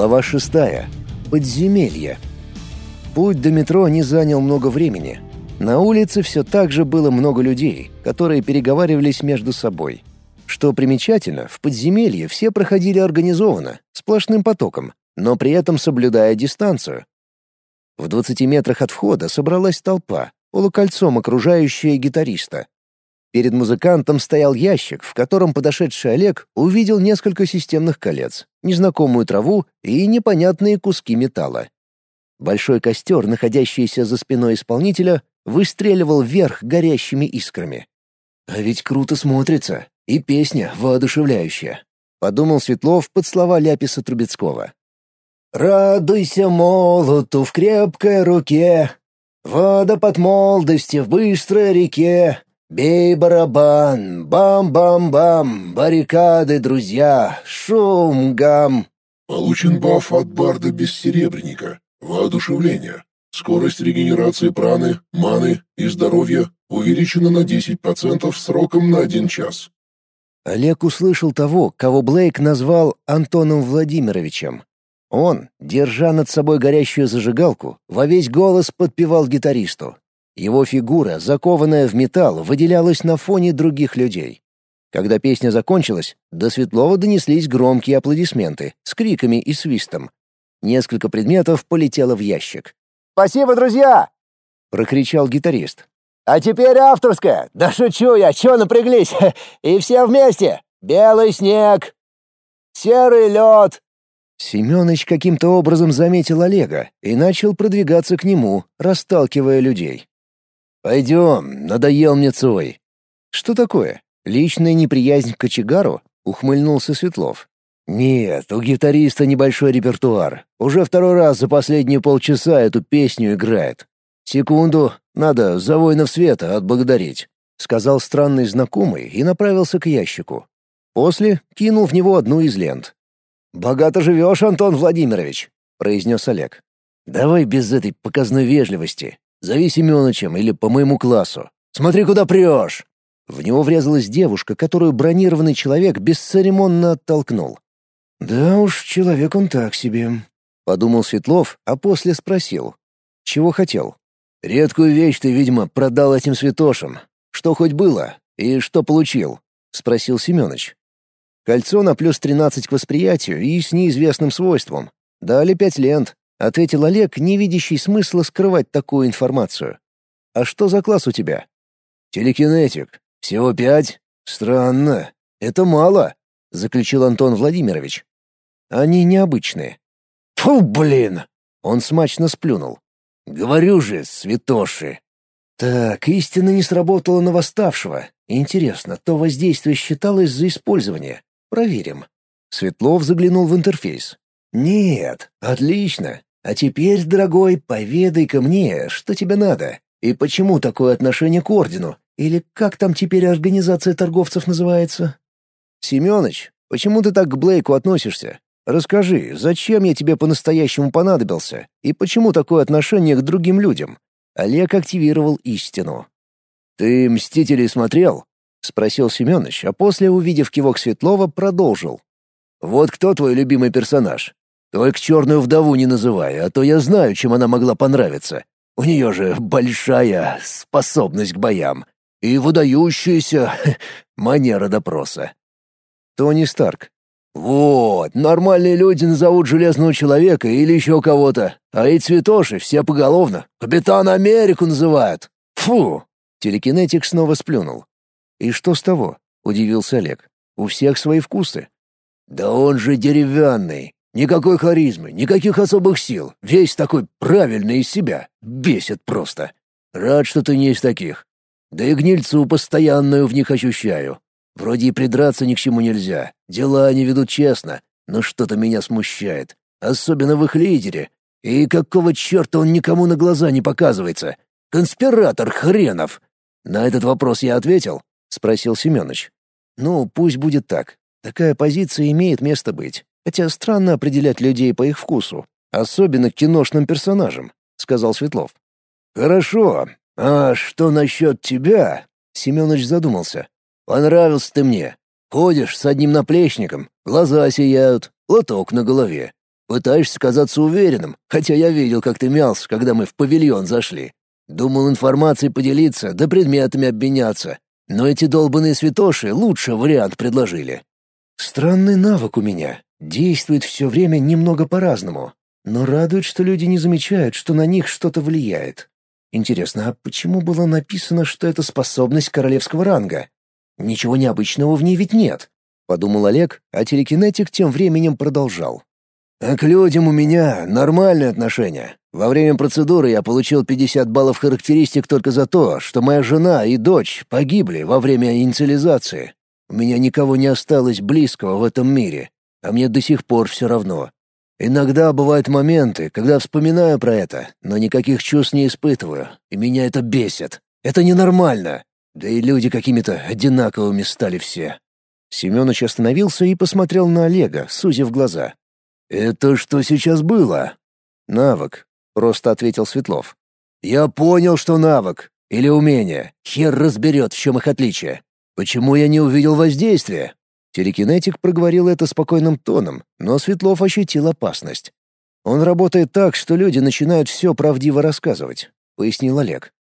Глава шестая. Подземелье. Путь до метро не занял много времени. На улице все так же было много людей, которые переговаривались между собой. Что примечательно, в подземелье все проходили организованно, сплошным потоком, но при этом соблюдая дистанцию. В 20 метрах от входа собралась толпа, полукольцом окружающая гитариста. Перед музыкантом стоял ящик, в котором подошедший Олег увидел несколько системных колец, незнакомую траву и непонятные куски металла. Большой костер, находящийся за спиной исполнителя, выстреливал вверх горящими искрами. «А ведь круто смотрится, и песня воодушевляющая», — подумал Светлов под слова Ляписа Трубецкого. «Радуйся молоту в крепкой руке, вода под молодости в быстрой реке, Бей барабан, бам-бам-бам, баррикады, друзья, шум-гам. Получен баф от барда Бессеребренника. Воодушевление. Скорость регенерации праны, маны и здоровья увеличена на 10% сроком на один час. Олег услышал того, кого Блейк назвал Антоном Владимировичем. Он, держа над собой горящую зажигалку, во весь голос подпевал гитаристу. Его фигура, закованная в металл, выделялась на фоне других людей. Когда песня закончилась, до Светлова донеслись громкие аплодисменты с криками и свистом. Несколько предметов полетело в ящик. «Спасибо, друзья!» — прокричал гитарист. «А теперь авторская! Да шучу я, чё напряглись? И все вместе! Белый снег! Серый лед!» Семёныч каким-то образом заметил Олега и начал продвигаться к нему, расталкивая людей. «Пойдем, надоел мне Цой». «Что такое? Личная неприязнь к кочегару?» — ухмыльнулся Светлов. «Нет, у гитариста небольшой репертуар. Уже второй раз за последние полчаса эту песню играет. Секунду, надо за воинов света отблагодарить», — сказал странный знакомый и направился к ящику. После кинул в него одну из лент. «Богато живешь, Антон Владимирович», — произнес Олег. «Давай без этой показной вежливости. Зови Семёнычем или по моему классу. Смотри, куда прешь!» В него врезалась девушка, которую бронированный человек бесцеремонно оттолкнул. «Да уж, человек он так себе», — подумал Светлов, а после спросил. «Чего хотел?» «Редкую вещь ты, видимо, продал этим святошам. Что хоть было? И что получил?» — спросил Семёныч. «Кольцо на плюс тринадцать к восприятию и с неизвестным свойством. Дали пять лент ответил Олег, не видящий смысла скрывать такую информацию. А что за класс у тебя? Телекинетик. Всего пять? Странно. Это мало, заключил Антон Владимирович. Они необычные. Фу, блин! Он смачно сплюнул. Говорю же, святоши. Так, истина не сработала на восставшего. Интересно, то воздействие считалось за использование. Проверим. Светлов заглянул в интерфейс. Нет, отлично. А теперь, дорогой, поведай-ка мне, что тебе надо, и почему такое отношение к ордену, или как там теперь организация торговцев называется? Семёныч, почему ты так к Блейку относишься? Расскажи, зачем я тебе по-настоящему понадобился, и почему такое отношение к другим людям? Олег активировал истину. «Ты «Мстителей» смотрел?» — спросил Семёныч, а после, увидев кивок Светлова, продолжил. «Вот кто твой любимый персонаж? Только черную вдову не называй, а то я знаю, чем она могла понравиться. У нее же большая способность к боям и выдающаяся манера допроса. Тони Старк. Вот, нормальные люди назовут Железного Человека или еще кого-то, а и цветоши все поголовно. Капитан Америку называют. Фу! Телекинетик снова сплюнул. И что с того? Удивился Олег. У всех свои вкусы. Да он же деревянный. Никакой харизмы, никаких особых сил. Весь такой правильный из себя. Бесит просто. Рад, что ты не из таких. Да и гнильцу постоянную в них ощущаю. Вроде и придраться ни к чему нельзя. Дела они ведут честно, но что-то меня смущает. Особенно в их лидере. И какого черта он никому на глаза не показывается? Конспиратор хренов! На этот вопрос я ответил? Спросил Семёныч. Ну, пусть будет так. Такая позиция имеет место быть. Хотя странно определять людей по их вкусу, особенно к киношным персонажам», — сказал Светлов. «Хорошо. А что насчет тебя?» — Семёныч задумался. «Понравился ты мне. Ходишь с одним наплечником, глаза сияют, лоток на голове. Пытаешься казаться уверенным, хотя я видел, как ты мялся, когда мы в павильон зашли. Думал информацией поделиться, да предметами обменяться. Но эти долбанные святоши лучший вариант предложили. Странный навык у меня. Действует все время немного по-разному. Но радует, что люди не замечают, что на них что-то влияет. Интересно, а почему было написано, что это способность королевского ранга? Ничего необычного в ней ведь нет, подумал Олег, а телекинетик тем временем продолжал. А к людям у меня нормальное отношение. Во время процедуры я получил 50 баллов характеристик только за то, что моя жена и дочь погибли во время инициализации. У меня никого не осталось близкого в этом мире, а мне до сих пор все равно. Иногда бывают моменты, когда вспоминаю про это, но никаких чувств не испытываю, и меня это бесит. Это ненормально. Да и люди какими-то одинаковыми стали все. Семёныч остановился и посмотрел на Олега, сузив глаза. «Это что сейчас было?» «Навык», — просто ответил Светлов. «Я понял, что навык. Или умение. Хер разберет, в чем их отличие. Почему я не увидел воздействия?» Телекинетик проговорил это спокойным тоном, но Светлов ощутил опасность. «Он работает так, что люди начинают все правдиво рассказывать», — пояснил Олег.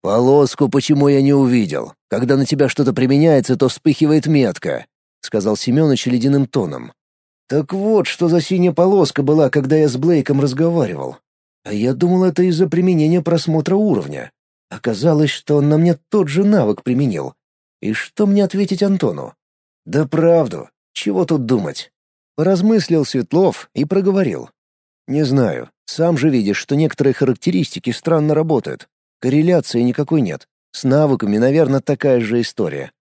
«Полоску почему я не увидел? Когда на тебя что-то применяется, то вспыхивает метка», — сказал Семёныч ледяным тоном. Так вот, что за синяя полоска была, когда я с Блейком разговаривал. А я думал, это из-за применения просмотра уровня. Оказалось, что он на мне тот же навык применил. И что мне ответить Антону? Да правду, чего тут думать? Поразмыслил Светлов и проговорил. Не знаю, сам же видишь, что некоторые характеристики странно работают. Корреляции никакой нет. С навыками, наверное, такая же история.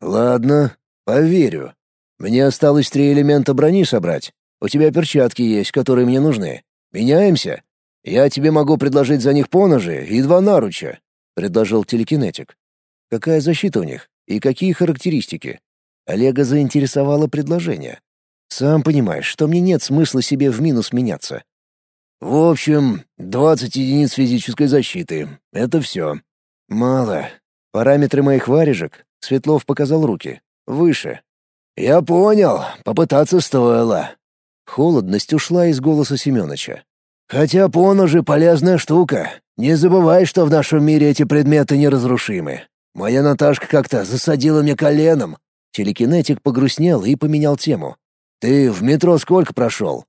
Ладно, поверю. Мне осталось три элемента брони собрать. У тебя перчатки есть, которые мне нужны. Меняемся? Я тебе могу предложить за них поножи и два наруча», — предложил телекинетик. «Какая защита у них? И какие характеристики?» Олега заинтересовало предложение. «Сам понимаешь, что мне нет смысла себе в минус меняться». «В общем, двадцать единиц физической защиты. Это все». «Мало. Параметры моих варежек...» — Светлов показал руки. «Выше. «Я понял, попытаться стоило». Холодность ушла из голоса Семёныча. «Хотя поножи — полезная штука. Не забывай, что в нашем мире эти предметы неразрушимы. Моя Наташка как-то засадила мне коленом». Телекинетик погрустнел и поменял тему. «Ты в метро сколько прошел?»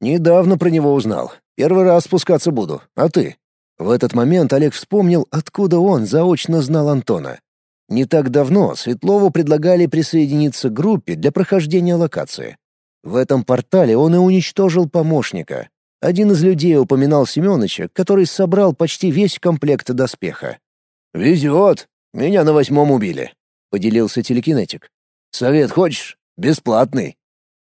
«Недавно про него узнал. Первый раз спускаться буду. А ты?» В этот момент Олег вспомнил, откуда он заочно знал Антона. Не так давно Светлову предлагали присоединиться к группе для прохождения локации. В этом портале он и уничтожил помощника. Один из людей упоминал Семёныча, который собрал почти весь комплект доспеха. «Везет! Меня на восьмом убили», — поделился телекинетик. «Совет хочешь? Бесплатный».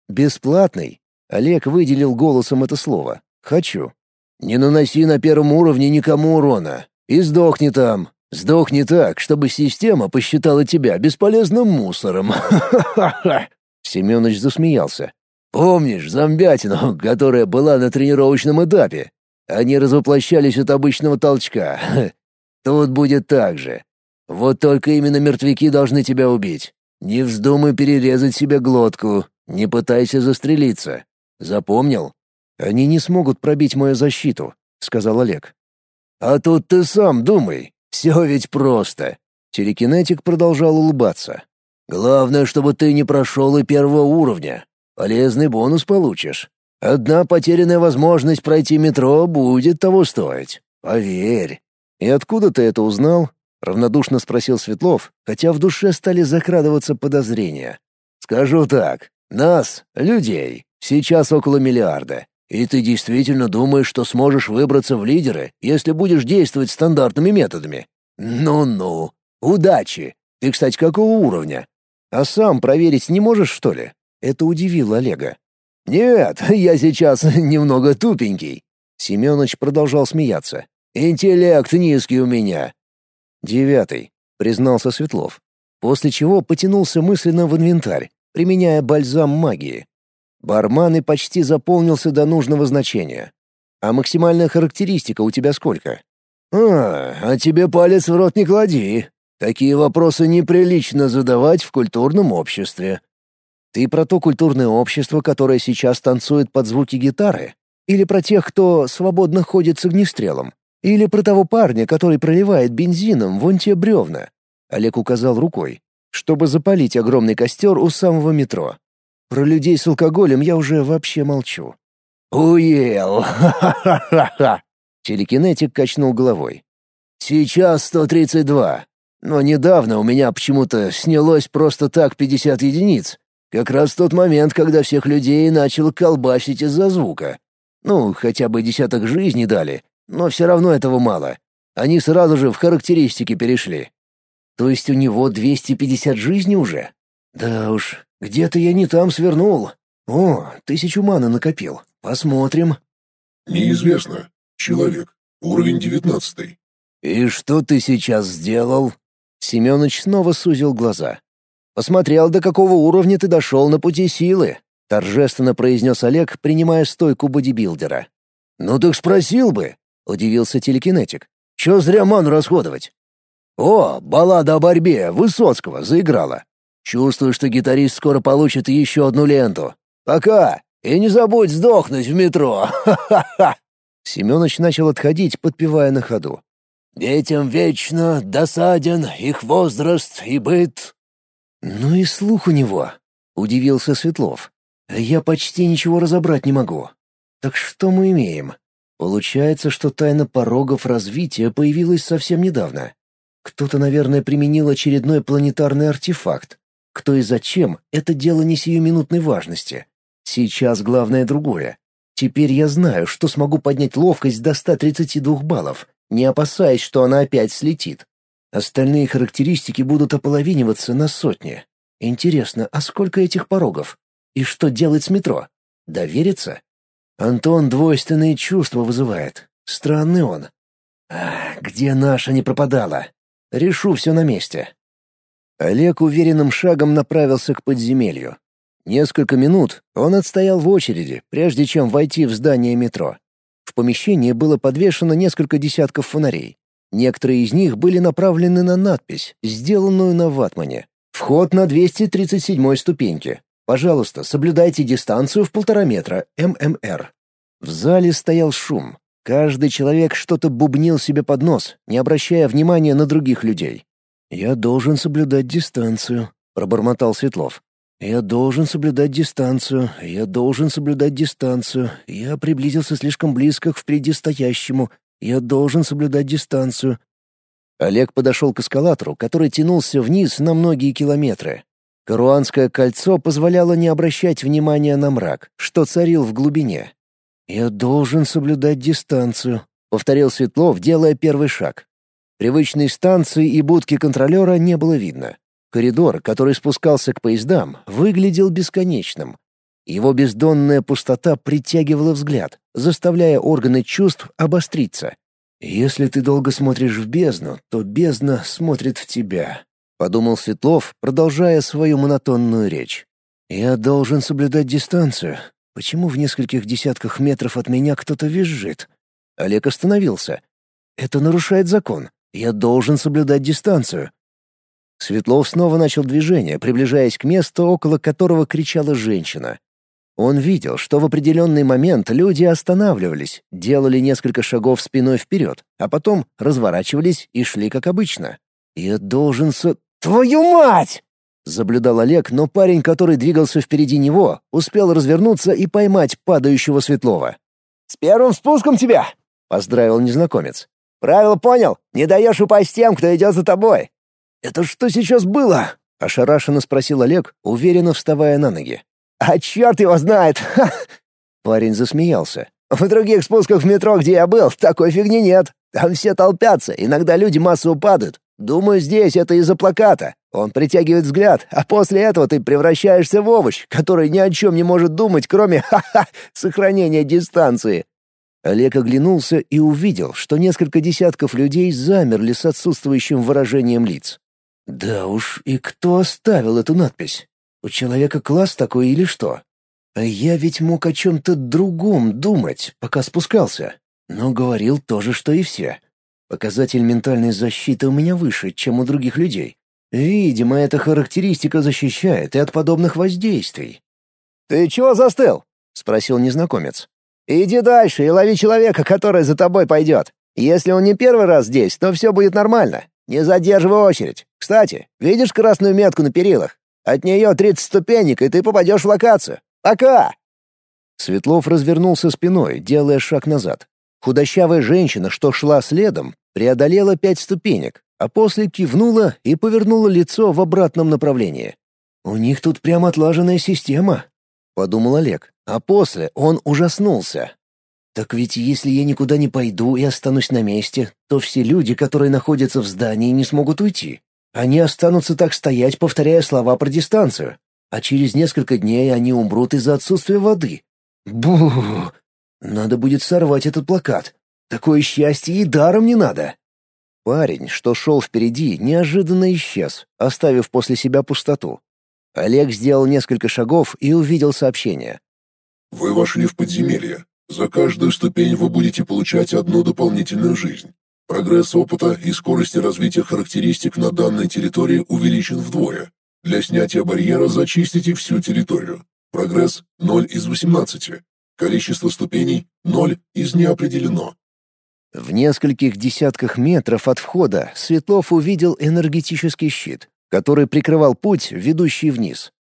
«Бесплатный?» — Олег выделил голосом это слово. «Хочу». «Не наноси на первом уровне никому урона. И сдохни там. Сдохни так, чтобы система посчитала тебя бесполезным мусором. Семёныч засмеялся. Помнишь зомбятину, которая была на тренировочном этапе? Они развоплощались от обычного толчка. Тут будет так же. Вот только именно мертвяки должны тебя убить. Не вздумай перерезать себе глотку, не пытайся застрелиться. Запомнил? Они не смогут пробить мою защиту, сказал Олег. А тут ты сам думай. Все ведь просто. Телекинетик продолжал улыбаться. Главное, чтобы ты не прошел и первого уровня. Полезный бонус получишь. Одна потерянная возможность пройти метро будет того стоить. Поверь. И откуда ты это узнал? Равнодушно спросил Светлов, хотя в душе стали закрадываться подозрения. Скажу так. Нас, людей, сейчас около миллиарда. И ты действительно думаешь, что сможешь выбраться в лидеры, если будешь действовать стандартными методами? Ну-ну. Удачи. Ты, кстати, какого уровня? А сам проверить не можешь, что ли? Это удивило Олега. Нет, я сейчас немного тупенький. Семёныч продолжал смеяться. Интеллект низкий у меня. Девятый, признался Светлов. После чего потянулся мысленно в инвентарь, применяя бальзам магии. Барман и почти заполнился до нужного значения. А максимальная характеристика у тебя сколько? А, а тебе палец в рот не клади. Такие вопросы неприлично задавать в культурном обществе. Ты про то культурное общество, которое сейчас танцует под звуки гитары? Или про тех, кто свободно ходит с огнестрелом? Или про того парня, который проливает бензином вон те бревна?» Олег указал рукой, чтобы запалить огромный костер у самого метро. Про людей с алкоголем я уже вообще молчу. «Уел! Ха-ха-ха-ха!» Телекинетик качнул головой. «Сейчас 132. Но недавно у меня почему-то снялось просто так 50 единиц. Как раз тот момент, когда всех людей начал колбасить из-за звука. Ну, хотя бы десяток жизней дали, но все равно этого мало. Они сразу же в характеристики перешли. То есть у него 250 жизней уже? Да уж, где-то я не там свернул. О, тысячу маны накопил. Посмотрим. Неизвестно. Человек. Уровень девятнадцатый. И что ты сейчас сделал? Семёныч снова сузил глаза. Посмотрел, до какого уровня ты дошел на пути силы, торжественно произнес Олег, принимая стойку бодибилдера. Ну так спросил бы, удивился телекинетик. Чё зря ману расходовать? О, баллада о борьбе Высоцкого заиграла. Чувствую, что гитарист скоро получит еще одну ленту. Пока. И не забудь сдохнуть в метро. Ха-ха-ха. Семёныч начал отходить, подпевая на ходу. Детям вечно досаден их возраст и быт. Ну и слух у него, удивился Светлов. Я почти ничего разобрать не могу. Так что мы имеем? Получается, что тайна порогов развития появилась совсем недавно. Кто-то, наверное, применил очередной планетарный артефакт. Кто и зачем — это дело не сиюминутной важности. Сейчас главное другое. Теперь я знаю, что смогу поднять ловкость до 132 баллов, не опасаясь, что она опять слетит. Остальные характеристики будут ополовиниваться на сотни. Интересно, а сколько этих порогов? И что делать с метро? Довериться? Антон двойственные чувства вызывает. Странный он. Ах, где наша не пропадала? Решу все на месте. Олег уверенным шагом направился к подземелью. Несколько минут он отстоял в очереди, прежде чем войти в здание метро. В помещении было подвешено несколько десятков фонарей. Некоторые из них были направлены на надпись, сделанную на ватмане. «Вход на 237 ступеньке. Пожалуйста, соблюдайте дистанцию в полтора метра, ММР». В зале стоял шум. Каждый человек что-то бубнил себе под нос, не обращая внимания на других людей. «Я должен соблюдать дистанцию», — пробормотал Светлов. «Я должен соблюдать дистанцию, я должен соблюдать дистанцию. Я приблизился слишком близко к впереди стоящему. Я должен соблюдать дистанцию». Олег подошел к эскалатору, который тянулся вниз на многие километры. Каруанское кольцо позволяло не обращать внимания на мрак, что царил в глубине. «Я должен соблюдать дистанцию», — повторил Светлов, делая первый шаг. Привычной станции и будки контролера не было видно. Коридор, который спускался к поездам, выглядел бесконечным. Его бездонная пустота притягивала взгляд, заставляя органы чувств обостриться. «Если ты долго смотришь в бездну, то бездна смотрит в тебя», — подумал Светлов, продолжая свою монотонную речь. «Я должен соблюдать дистанцию, Почему в нескольких десятках метров от меня кто-то визжит? Олег остановился. Это нарушает закон. Я должен соблюдать дистанцию. Светлов снова начал движение, приближаясь к месту, около которого кричала женщина. Он видел, что в определенный момент люди останавливались, делали несколько шагов спиной вперед, а потом разворачивались и шли как обычно. «Я должен со...» «Твою мать!» Заблюдал Олег, но парень, который двигался впереди него, успел развернуться и поймать падающего Светлова. «С первым спуском тебя!» — поздравил незнакомец. «Правило понял? Не даешь упасть тем, кто идет за тобой!» «Это что сейчас было?» — ошарашенно спросил Олег, уверенно вставая на ноги. «А черт его знает!» Парень засмеялся. «В других спусках в метро, где я был, такой фигни нет. Там все толпятся, иногда люди массово падают. Думаю, здесь это из-за плаката. Он притягивает взгляд, а после этого ты превращаешься в овощ, который ни о чем не может думать, кроме ха-ха сохранения дистанции. Олег оглянулся и увидел, что несколько десятков людей замерли с отсутствующим выражением лиц. Да уж, и кто оставил эту надпись? У человека класс такой или что? А я ведь мог о чем-то другом думать, пока спускался. Но говорил то же, что и все. Показатель ментальной защиты у меня выше, чем у других людей. Видимо, эта характеристика защищает и от подобных воздействий. «Ты чего застыл?» — спросил незнакомец. Иди дальше и лови человека, который за тобой пойдет. Если он не первый раз здесь, то все будет нормально. Не задерживай очередь. Кстати, видишь красную метку на перилах? От нее 30 ступенек, и ты попадешь в локацию. Пока!» Светлов развернулся спиной, делая шаг назад. Худощавая женщина, что шла следом, преодолела пять ступенек, а после кивнула и повернула лицо в обратном направлении. «У них тут прям отлаженная система», — подумал Олег, а после он ужаснулся. «Так ведь если я никуда не пойду и останусь на месте, то все люди, которые находятся в здании, не смогут уйти. Они останутся так стоять, повторяя слова про дистанцию. А через несколько дней они умрут из-за отсутствия воды. Бу! Надо будет сорвать этот плакат. Такое счастье и даром не надо. Парень, что шел впереди, неожиданно исчез, оставив после себя пустоту. Олег сделал несколько шагов и увидел сообщение. «Вы вошли в подземелье. За каждую ступень вы будете получать одну дополнительную жизнь. Прогресс опыта и скорости развития характеристик на данной территории увеличен вдвое. Для снятия барьера зачистите всю территорию. Прогресс 0 из 18. Количество ступеней 0 из неопределено. В нескольких десятках метров от входа Светлов увидел энергетический щит, который прикрывал путь, ведущий вниз.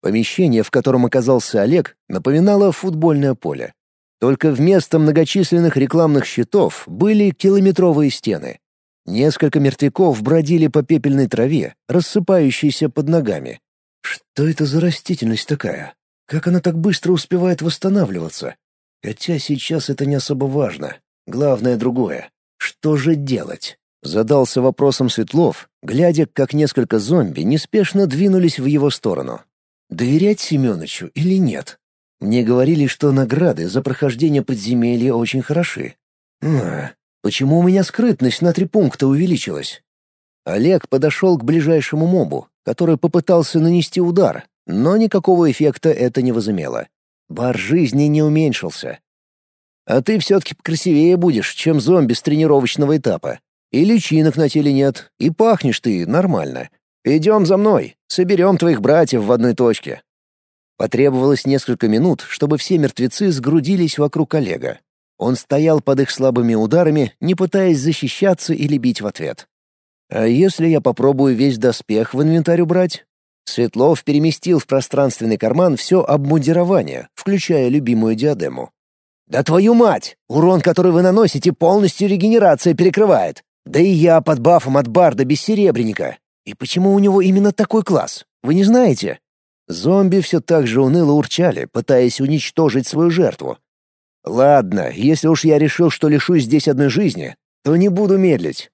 Помещение, в котором оказался Олег, напоминало футбольное поле. Только вместо многочисленных рекламных щитов были километровые стены. Несколько мертвяков бродили по пепельной траве, рассыпающейся под ногами. Что это за растительность такая? Как она так быстро успевает восстанавливаться? Хотя сейчас это не особо важно. Главное другое. Что же делать? Задался вопросом Светлов, глядя, как несколько зомби неспешно двинулись в его сторону. Доверять Семёнычу или нет? Мне говорили, что награды за прохождение подземелья очень хороши. А, почему у меня скрытность на три пункта увеличилась? Олег подошел к ближайшему мобу, который попытался нанести удар, но никакого эффекта это не возымело. Бар жизни не уменьшился. А ты все-таки красивее будешь, чем зомби с тренировочного этапа. И личинок на теле нет, и пахнешь ты нормально. Идем за мной, соберем твоих братьев в одной точке. Потребовалось несколько минут, чтобы все мертвецы сгрудились вокруг Олега. Он стоял под их слабыми ударами, не пытаясь защищаться или бить в ответ. «А если я попробую весь доспех в инвентарь убрать?» Светлов переместил в пространственный карман все обмундирование, включая любимую диадему. «Да твою мать! Урон, который вы наносите, полностью регенерация перекрывает. Да и я под бафом от барда без серебряника. И почему у него именно такой класс? Вы не знаете?» Зомби все так же уныло урчали, пытаясь уничтожить свою жертву. «Ладно, если уж я решил, что лишусь здесь одной жизни, то не буду медлить.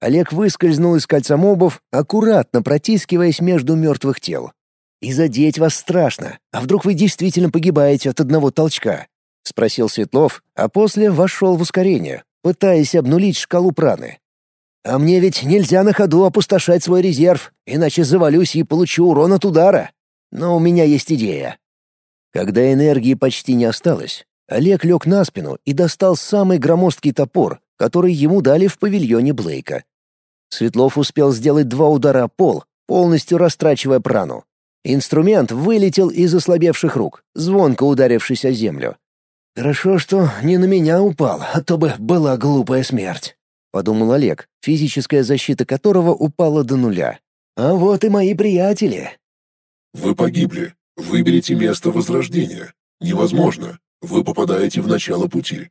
Олег выскользнул из кольца мобов, аккуратно протискиваясь между мертвых тел. «И задеть вас страшно. А вдруг вы действительно погибаете от одного толчка?» — спросил Светлов, а после вошел в ускорение, пытаясь обнулить шкалу праны. «А мне ведь нельзя на ходу опустошать свой резерв, иначе завалюсь и получу урон от удара. Но у меня есть идея». Когда энергии почти не осталось, Олег лег на спину и достал самый громоздкий топор, который ему дали в павильоне Блейка. Светлов успел сделать два удара о пол, полностью растрачивая прану. Инструмент вылетел из ослабевших рук, звонко ударившись о землю. «Хорошо, что не на меня упал, а то бы была глупая смерть», — подумал Олег, физическая защита которого упала до нуля. «А вот и мои приятели». «Вы погибли. Выберите место возрождения. Невозможно. Вы попадаете в начало пути.